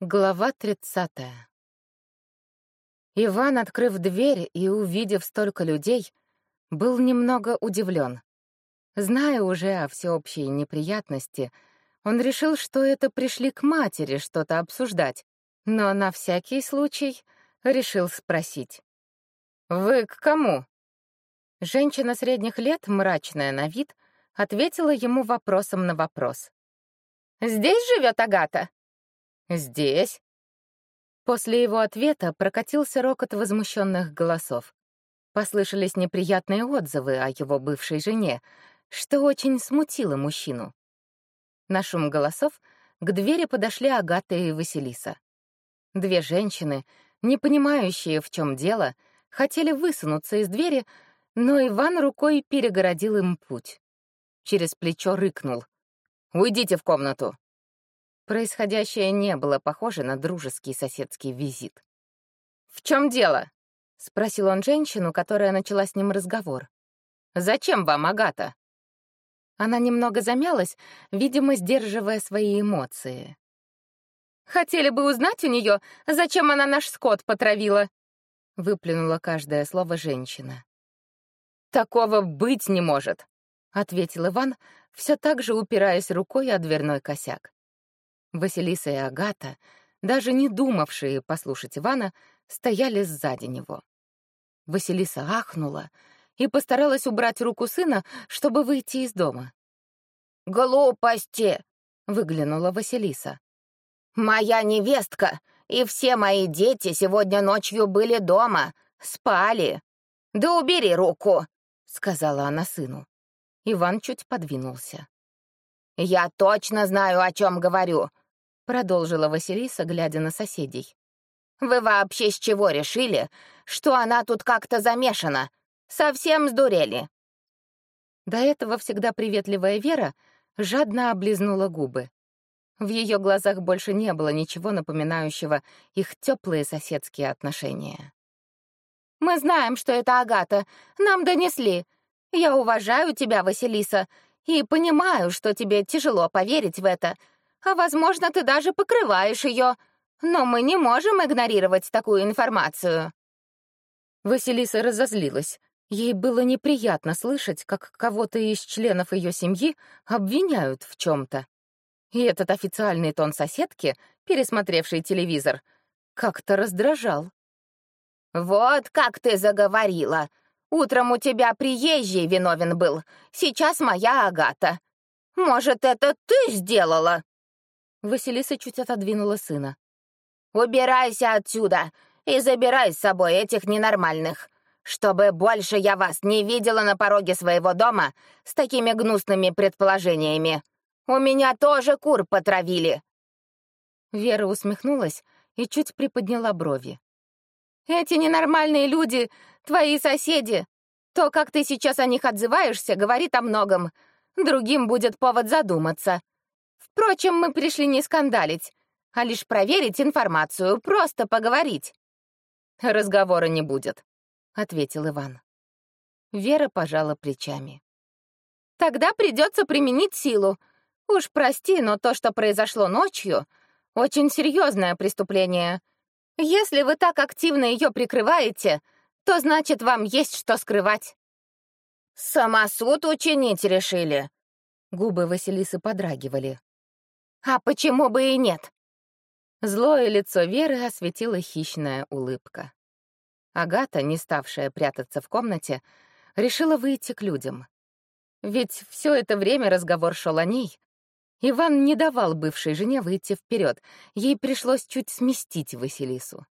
Глава тридцатая. Иван, открыв дверь и увидев столько людей, был немного удивлен. Зная уже о всеобщей неприятности, он решил, что это пришли к матери что-то обсуждать, но на всякий случай решил спросить. «Вы к кому?» Женщина средних лет, мрачная на вид, ответила ему вопросом на вопрос. «Здесь живет Агата?» «Здесь?» После его ответа прокатился рокот возмущенных голосов. Послышались неприятные отзывы о его бывшей жене, что очень смутило мужчину. На шум голосов к двери подошли Агата и Василиса. Две женщины, не понимающие, в чем дело, хотели высунуться из двери, но Иван рукой перегородил им путь. Через плечо рыкнул. «Уйдите в комнату!» Происходящее не было похоже на дружеский соседский визит. «В чем дело?» — спросил он женщину, которая начала с ним разговор. «Зачем вам, Агата?» Она немного замялась, видимо, сдерживая свои эмоции. «Хотели бы узнать у нее, зачем она наш скот потравила?» — выплюнула каждое слово женщина. «Такого быть не может», — ответил Иван, все так же упираясь рукой о дверной косяк. Василиса и Агата, даже не думавшие послушать Ивана, стояли сзади него. Василиса ахнула и постаралась убрать руку сына, чтобы выйти из дома. «Глупости!» — выглянула Василиса. «Моя невестка и все мои дети сегодня ночью были дома, спали. Да убери руку!» — сказала она сыну. Иван чуть подвинулся. «Я точно знаю, о чем говорю продолжила Василиса, глядя на соседей. «Вы вообще с чего решили, что она тут как-то замешана? Совсем сдурели?» До этого всегда приветливая Вера жадно облизнула губы. В ее глазах больше не было ничего напоминающего их теплые соседские отношения. «Мы знаем, что это Агата. Нам донесли. Я уважаю тебя, Василиса, и понимаю, что тебе тяжело поверить в это, а, возможно, ты даже покрываешь ее. Но мы не можем игнорировать такую информацию». Василиса разозлилась. Ей было неприятно слышать, как кого-то из членов ее семьи обвиняют в чем-то. И этот официальный тон соседки, пересмотревший телевизор, как-то раздражал. «Вот как ты заговорила! Утром у тебя приезжий виновен был, сейчас моя Агата. Может, это ты сделала?» Василиса чуть отодвинула сына. «Убирайся отсюда и забирай с собой этих ненормальных, чтобы больше я вас не видела на пороге своего дома с такими гнусными предположениями. У меня тоже кур потравили». Вера усмехнулась и чуть приподняла брови. «Эти ненормальные люди — твои соседи. То, как ты сейчас о них отзываешься, говорит о многом. Другим будет повод задуматься. Впрочем, мы пришли не скандалить, а лишь проверить информацию, просто поговорить. Разговора не будет, ответил Иван. Вера пожала плечами. Тогда придется применить силу. Уж прости, но то, что произошло ночью, очень серьезное преступление. Если вы так активно ее прикрываете, то значит, вам есть что скрывать. Самосуд учинить решили. Губы Василисы подрагивали. А почему бы и нет? Злое лицо Веры осветила хищная улыбка. Агата, не ставшая прятаться в комнате, решила выйти к людям. Ведь все это время разговор шел о ней. Иван не давал бывшей жене выйти вперед, ей пришлось чуть сместить Василису.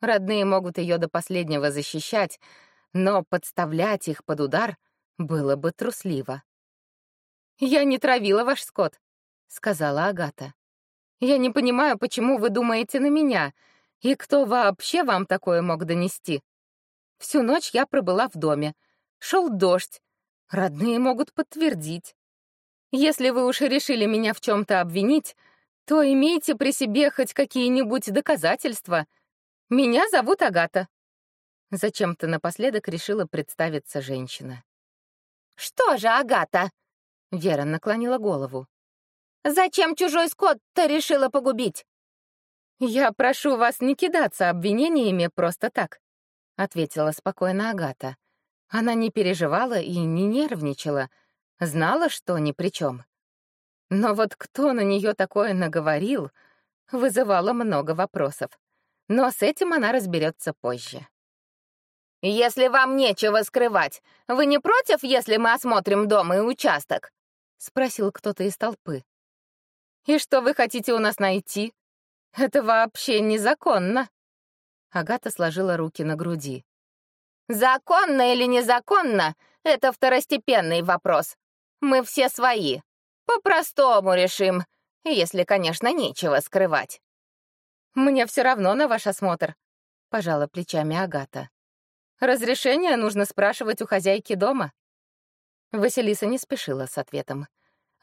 Родные могут ее до последнего защищать, но подставлять их под удар было бы трусливо. «Я не травила ваш скот», — сказала Агата. «Я не понимаю, почему вы думаете на меня, и кто вообще вам такое мог донести? Всю ночь я пробыла в доме. Шел дождь. Родные могут подтвердить. Если вы уж решили меня в чем-то обвинить, то имейте при себе хоть какие-нибудь доказательства. Меня зовут Агата». Зачем-то напоследок решила представиться женщина. «Что же, Агата?» Вера наклонила голову. Зачем чужой скот-то решила погубить? «Я прошу вас не кидаться обвинениями просто так», — ответила спокойно Агата. Она не переживала и не нервничала, знала, что ни при чем. Но вот кто на нее такое наговорил, вызывало много вопросов. Но с этим она разберется позже. «Если вам нечего скрывать, вы не против, если мы осмотрим дом и участок?» — спросил кто-то из толпы. «И что вы хотите у нас найти? Это вообще незаконно!» Агата сложила руки на груди. «Законно или незаконно — это второстепенный вопрос. Мы все свои. По-простому решим, если, конечно, нечего скрывать». «Мне все равно на ваш осмотр», — пожала плечами Агата. Разрешение нужно спрашивать у хозяйки дома. Василиса не спешила с ответом.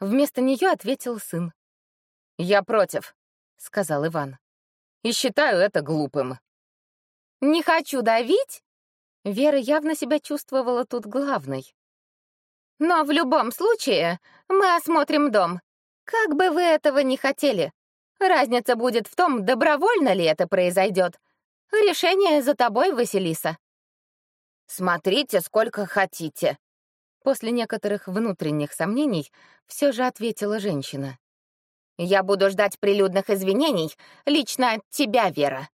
Вместо нее ответил сын. «Я против», — сказал Иван. «И считаю это глупым». «Не хочу давить?» Вера явно себя чувствовала тут главной. «Но в любом случае мы осмотрим дом. Как бы вы этого не хотели. Разница будет в том, добровольно ли это произойдет. Решение за тобой, Василиса». «Смотрите, сколько хотите!» После некоторых внутренних сомнений все же ответила женщина. «Я буду ждать прилюдных извинений лично от тебя, Вера».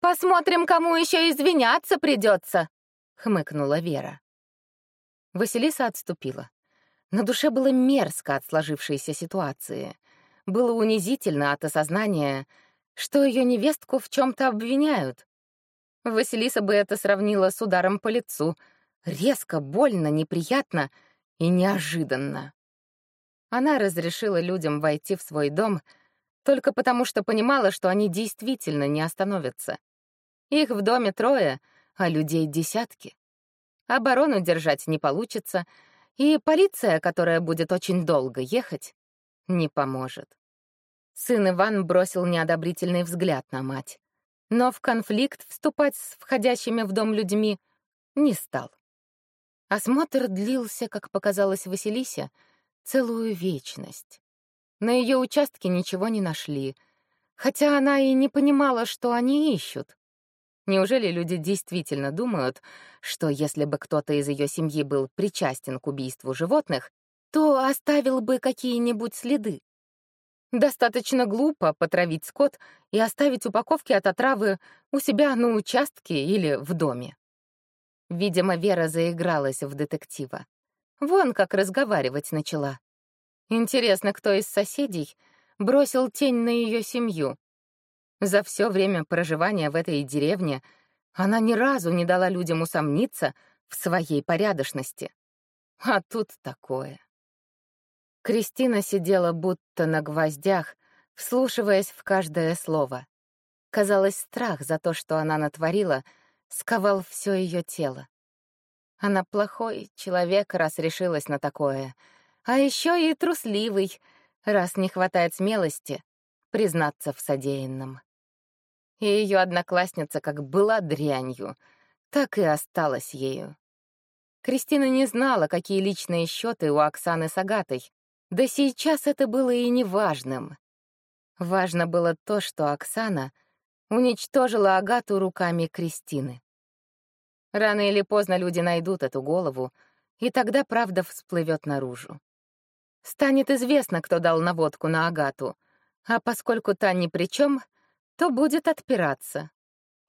«Посмотрим, кому еще извиняться придется», — хмыкнула Вера. Василиса отступила. На душе было мерзко от сложившейся ситуации. Было унизительно от осознания, что ее невестку в чем-то обвиняют. Василиса бы это сравнила с ударом по лицу. Резко, больно, неприятно и неожиданно. Она разрешила людям войти в свой дом только потому, что понимала, что они действительно не остановятся. Их в доме трое, а людей десятки. Оборону держать не получится, и полиция, которая будет очень долго ехать, не поможет. Сын Иван бросил неодобрительный взгляд на мать но в конфликт вступать с входящими в дом людьми не стал. Осмотр длился, как показалось Василисе, целую вечность. На ее участке ничего не нашли, хотя она и не понимала, что они ищут. Неужели люди действительно думают, что если бы кто-то из ее семьи был причастен к убийству животных, то оставил бы какие-нибудь следы? Достаточно глупо потравить скот и оставить упаковки от отравы у себя на участке или в доме. Видимо, Вера заигралась в детектива. Вон как разговаривать начала. Интересно, кто из соседей бросил тень на ее семью. За все время проживания в этой деревне она ни разу не дала людям усомниться в своей порядочности. А тут такое. Кристина сидела будто на гвоздях, вслушиваясь в каждое слово. Казалось, страх за то, что она натворила, сковал все ее тело. Она плохой человек, раз решилась на такое, а еще и трусливый, раз не хватает смелости признаться в содеянном. И ее одноклассница как была дрянью, так и осталась ею. Кристина не знала, какие личные счеты у Оксаны с Агатой, да сейчас это было и не важным. Важно было то, что Оксана уничтожила Агату руками Кристины. Рано или поздно люди найдут эту голову, и тогда правда всплывет наружу. Станет известно, кто дал наводку на Агату, а поскольку та ни при чем, то будет отпираться.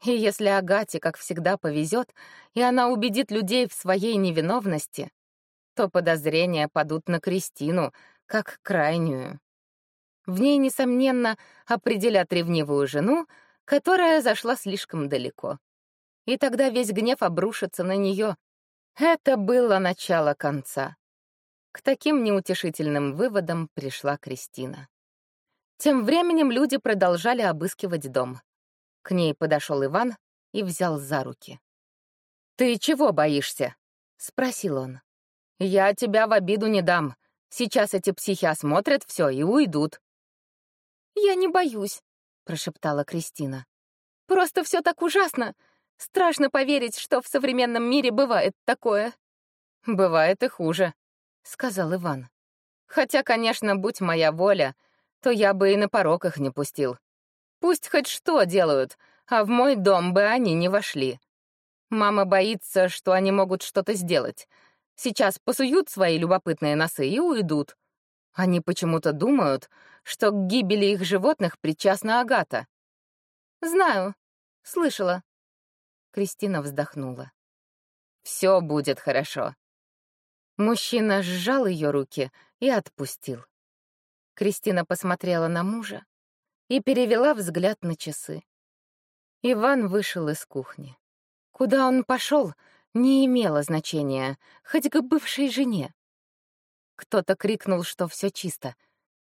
И если Агате, как всегда, повезет, и она убедит людей в своей невиновности, то подозрения падут на Кристину, как крайнюю. В ней, несомненно, определят ревнивую жену, которая зашла слишком далеко. И тогда весь гнев обрушится на нее. Это было начало конца. К таким неутешительным выводам пришла Кристина. Тем временем люди продолжали обыскивать дом. К ней подошел Иван и взял за руки. «Ты чего боишься?» — спросил он. «Я тебя в обиду не дам. Сейчас эти психи осмотрят все и уйдут». «Я не боюсь», — прошептала Кристина. «Просто все так ужасно. Страшно поверить, что в современном мире бывает такое». «Бывает и хуже», — сказал Иван. «Хотя, конечно, будь моя воля, то я бы и на порог их не пустил. Пусть хоть что делают, а в мой дом бы они не вошли. Мама боится, что они могут что-то сделать. Сейчас посуют свои любопытные носы и уйдут. Они почему-то думают, что к гибели их животных причастна Агата. «Знаю. Слышала». Кристина вздохнула. «Все будет хорошо». Мужчина сжал ее руки и отпустил. Кристина посмотрела на мужа и перевела взгляд на часы. Иван вышел из кухни. Куда он пошел, не имело значения, хоть к бывшей жене. Кто-то крикнул, что все чисто,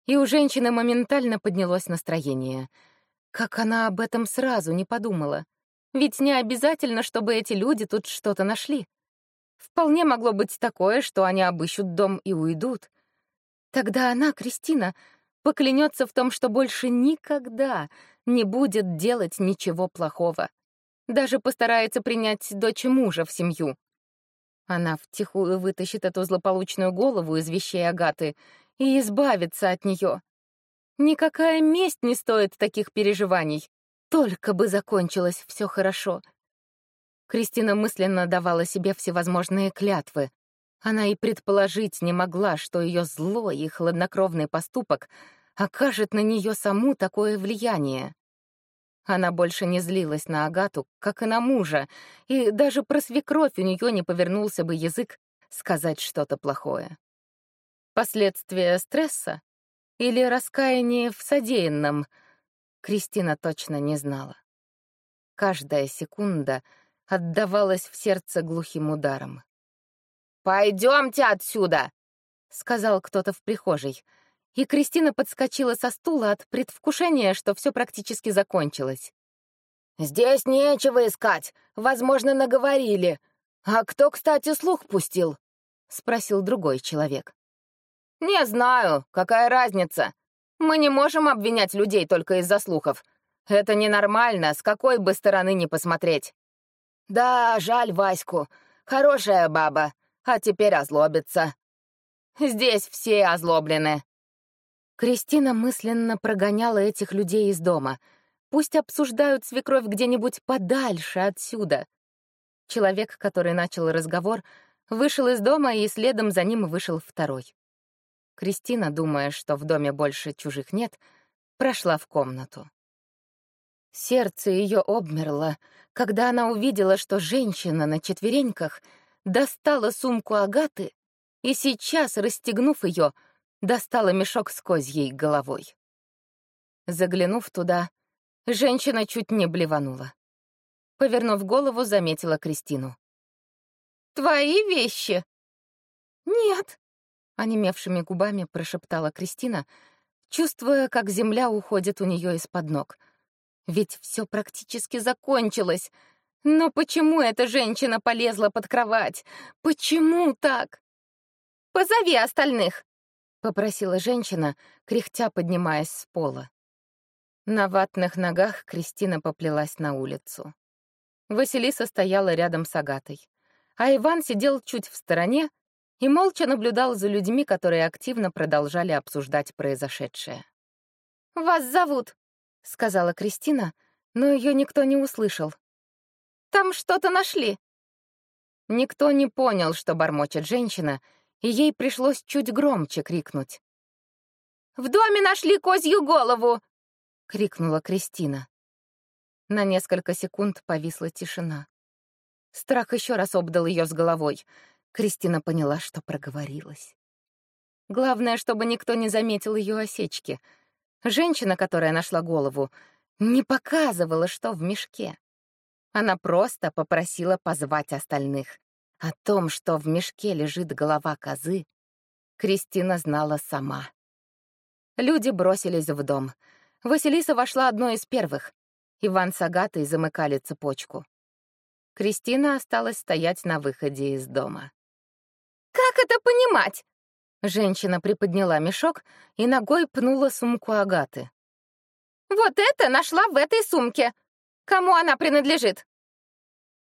и у женщины моментально поднялось настроение. Как она об этом сразу не подумала? Ведь не обязательно, чтобы эти люди тут что-то нашли. Вполне могло быть такое, что они обыщут дом и уйдут. Тогда она, Кристина, поклянется в том, что больше никогда не будет делать ничего плохого. Даже постарается принять дочь мужа в семью. Она втихую вытащит эту злополучную голову из вещей Агаты и избавится от нее. Никакая месть не стоит таких переживаний. Только бы закончилось все хорошо. Кристина мысленно давала себе всевозможные клятвы. Она и предположить не могла, что ее злой и хладнокровный поступок окажет на нее саму такое влияние. Она больше не злилась на Агату, как и на мужа, и даже про свекровь у нее не повернулся бы язык сказать что-то плохое. Последствия стресса или раскаяние в содеянном Кристина точно не знала. Каждая секунда отдавалась в сердце глухим ударом. «Пойдемте отсюда!» — сказал кто-то в прихожей — и Кристина подскочила со стула от предвкушения, что все практически закончилось. «Здесь нечего искать. Возможно, наговорили. А кто, кстати, слух пустил?» — спросил другой человек. «Не знаю. Какая разница? Мы не можем обвинять людей только из-за слухов. Это ненормально, с какой бы стороны ни посмотреть». «Да, жаль Ваську. Хорошая баба. А теперь озлобится. Здесь все озлоблены», Кристина мысленно прогоняла этих людей из дома. Пусть обсуждают свекровь где-нибудь подальше отсюда. Человек, который начал разговор, вышел из дома, и следом за ним вышел второй. Кристина, думая, что в доме больше чужих нет, прошла в комнату. Сердце ее обмерло, когда она увидела, что женщина на четвереньках достала сумку Агаты и сейчас, расстегнув ее, достала мешок с козьей головой. Заглянув туда, женщина чуть не блеванула. Повернув голову, заметила Кристину. «Твои вещи?» «Нет», — онемевшими губами прошептала Кристина, чувствуя, как земля уходит у нее из-под ног. Ведь все практически закончилось. Но почему эта женщина полезла под кровать? Почему так? «Позови остальных!» — попросила женщина, кряхтя поднимаясь с пола. На ватных ногах Кристина поплелась на улицу. Василиса стояла рядом с Агатой, а Иван сидел чуть в стороне и молча наблюдал за людьми, которые активно продолжали обсуждать произошедшее. «Вас зовут», — сказала Кристина, но ее никто не услышал. «Там что-то нашли». Никто не понял, что бормочет женщина, и ей пришлось чуть громче крикнуть. «В доме нашли козью голову!» — крикнула Кристина. На несколько секунд повисла тишина. Страх еще раз обдал ее с головой. Кристина поняла, что проговорилась. Главное, чтобы никто не заметил ее осечки. Женщина, которая нашла голову, не показывала, что в мешке. Она просто попросила позвать остальных. О том, что в мешке лежит голова козы, Кристина знала сама. Люди бросились в дом. Василиса вошла одной из первых. Иван с Агатой замыкали цепочку. Кристина осталась стоять на выходе из дома. «Как это понимать?» Женщина приподняла мешок и ногой пнула сумку Агаты. «Вот это нашла в этой сумке! Кому она принадлежит?»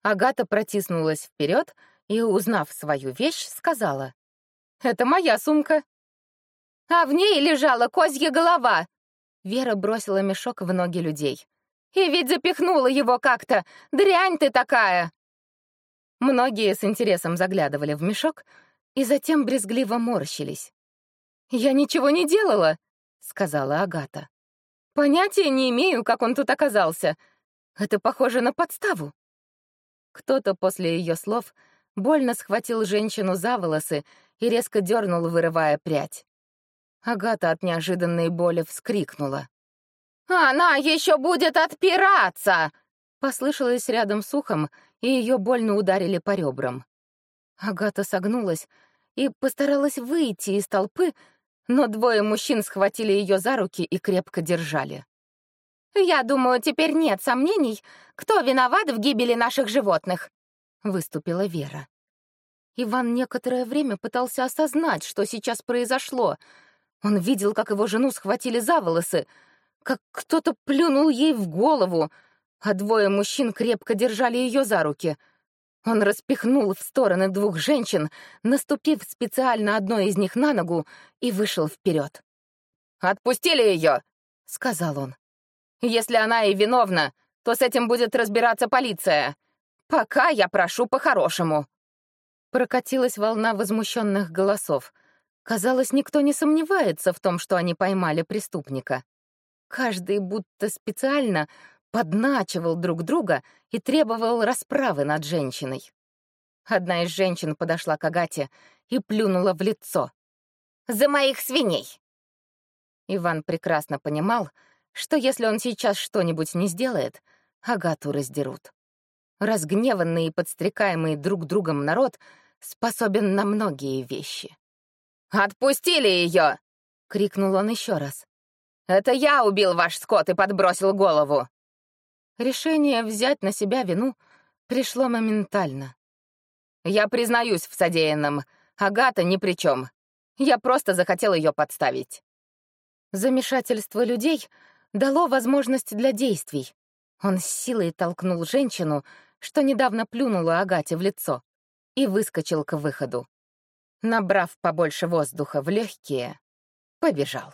Агата протиснулась вперед, и, узнав свою вещь, сказала, «Это моя сумка». «А в ней лежала козья голова!» Вера бросила мешок в ноги людей. «И ведь запихнула его как-то! Дрянь ты такая!» Многие с интересом заглядывали в мешок и затем брезгливо морщились. «Я ничего не делала», — сказала Агата. «Понятия не имею, как он тут оказался. Это похоже на подставу». Кто-то после ее слов больно схватил женщину за волосы и резко дернул, вырывая прядь. Агата от неожиданной боли вскрикнула. «Она еще будет отпираться!» Послышалось рядом с ухом, и ее больно ударили по ребрам. Агата согнулась и постаралась выйти из толпы, но двое мужчин схватили ее за руки и крепко держали. «Я думаю, теперь нет сомнений, кто виноват в гибели наших животных», — выступила Вера. Иван некоторое время пытался осознать, что сейчас произошло. Он видел, как его жену схватили за волосы, как кто-то плюнул ей в голову, а двое мужчин крепко держали ее за руки. Он распихнул в стороны двух женщин, наступив специально одной из них на ногу, и вышел вперед. «Отпустили ее!» — сказал он. Если она и виновна, то с этим будет разбираться полиция. Пока я прошу по-хорошему». Прокатилась волна возмущенных голосов. Казалось, никто не сомневается в том, что они поймали преступника. Каждый будто специально подначивал друг друга и требовал расправы над женщиной. Одна из женщин подошла к Агате и плюнула в лицо. «За моих свиней!» Иван прекрасно понимал, что если он сейчас что-нибудь не сделает, Агату раздерут. Разгневанный и подстрекаемый друг другом народ способен на многие вещи. «Отпустили ее!» — крикнул он еще раз. «Это я убил ваш скот и подбросил голову!» Решение взять на себя вину пришло моментально. «Я признаюсь в содеянном. Агата ни при чем. Я просто захотел ее подставить». Замешательство людей дало возможность для действий. Он с силой толкнул женщину, что недавно плюнула Агате в лицо, и выскочил к выходу. Набрав побольше воздуха в легкие, побежал.